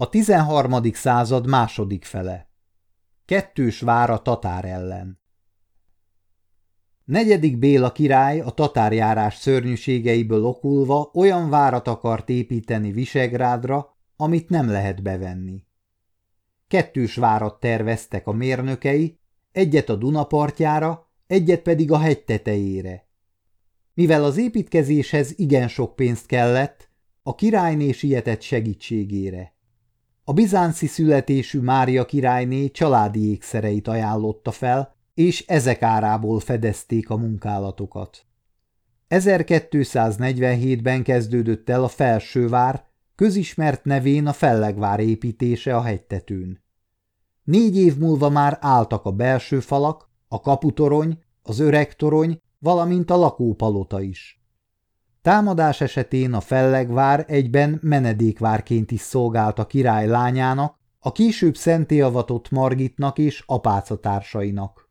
A 13. század második fele. Kettős vár a tatár ellen. Negyedik Béla király a tatárjárás szörnyűségeiből okulva olyan várat akart építeni Visegrádra, amit nem lehet bevenni. Kettős várat terveztek a mérnökei, egyet a Dunapartjára, egyet pedig a hegy tetejére. Mivel az építkezéshez igen sok pénzt kellett, a királyné sietett segítségére. A bizánci születésű Mária királyné családi ékszereit ajánlotta fel, és ezek árából fedezték a munkálatokat. 1247-ben kezdődött el a felsővár, közismert nevén a fellegvár építése a hegytetőn. Négy év múlva már álltak a belső falak, a kaputorony, az öreg torony, valamint a lakópalota is. Támadás esetén a fellegvár egyben menedékvárként is szolgált a király lányának, a később szentélyavatott Margitnak és apácatársainak.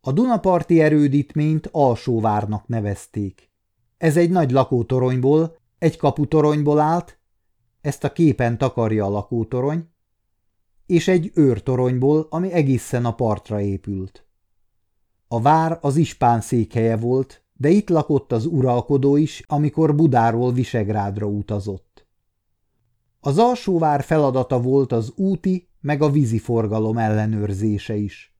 A Dunaparti erődítményt Alsóvárnak nevezték. Ez egy nagy lakótoronyból, egy kaputoronyból állt, ezt a képen takarja a lakótorony, és egy őrtoronyból, ami egészen a partra épült. A vár az ispán székhelye volt, de itt lakott az uralkodó is, amikor Budáról Visegrádra utazott. Az alsóvár feladata volt az úti meg a vízi forgalom ellenőrzése is.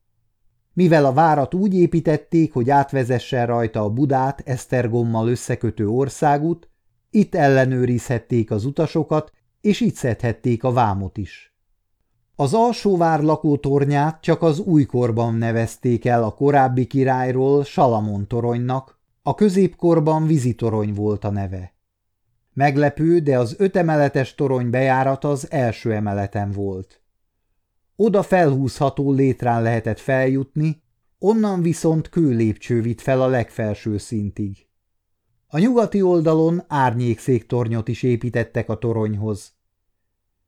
Mivel a várat úgy építették, hogy átvezessen rajta a Budát Esztergommal összekötő országút, itt ellenőrizhették az utasokat, és itt szedhették a vámot is. Az alsóvár lakótornyát csak az újkorban nevezték el a korábbi királyról Salamon toronynak, a középkorban vízitorony volt a neve. Meglepő, de az ötemeletes torony bejárata az első emeleten volt. Oda felhúzható létrán lehetett feljutni, onnan viszont kőlépcső vitt fel a legfelső szintig. A nyugati oldalon árnyékszéktornyot is építettek a toronyhoz.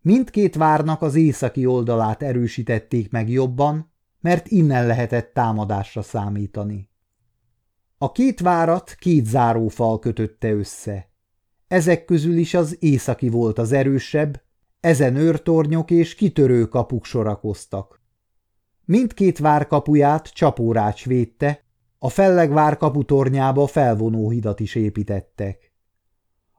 Mindkét várnak az északi oldalát erősítették meg jobban, mert innen lehetett támadásra számítani. A két várat két zárófal kötötte össze. Ezek közül is az északi volt az erősebb, ezen őrtornyok és kitörő kapuk sorakoztak. Mindkét vár kapuját csapórács védte, a fellegvár kaputornyába felvonó hidat is építettek.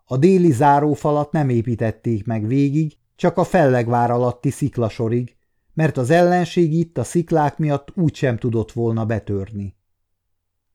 A déli zárófalat nem építették meg végig, csak a fellegvár alatti sziklasorig, mert az ellenség itt a sziklák miatt úgysem tudott volna betörni.